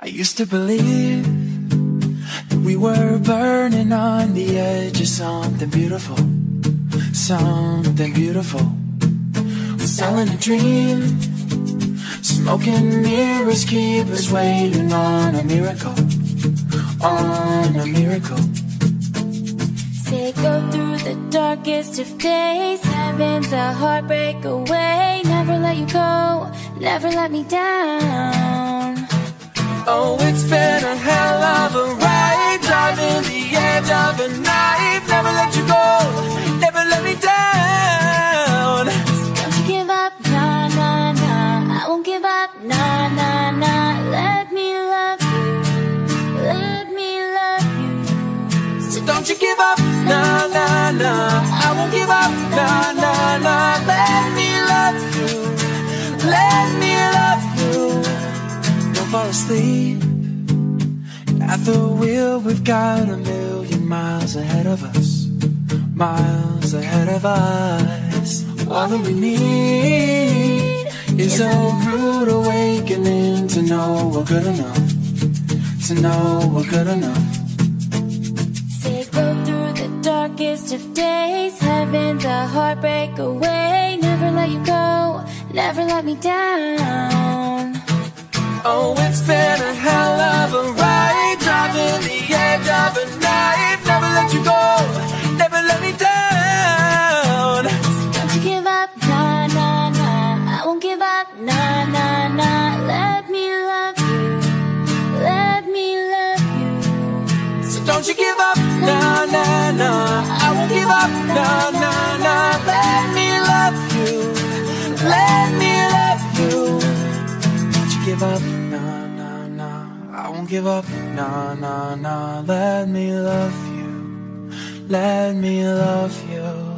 I used to believe that we were burning on the edge of something beautiful, something beautiful. We're selling a dream, smoking mirrors keep us waiting on a miracle, on a miracle. Say go through the darkest of days, heaven's a heartbreak away. Never let you go, never let me down. Don't you give up, nah, nah, nah. I won't give up, nah, nah, nah. Let me love you, let me love you. Don't fall asleep at the wheel. We've got a million miles ahead of us, miles ahead of us. All that we need is a rude awakening to know we're good enough, to know we're good enough. Darkest of days, heaven's a heartbreak away. Never let you go, never let me down. Oh, it's been a hell of a ride, driving the edge of a knife. Never let you go, never let me down. Don't you give up, nah, nah, nah. I won't give up, nah, nah, nah. Let me love you, let me love you. So don't you give up. Nah, nah, nah. Let me love you, let me love you. Don't you give up, nah, nah, nah. I won't give up, nah, nah, nah. Let me love you, let me love you.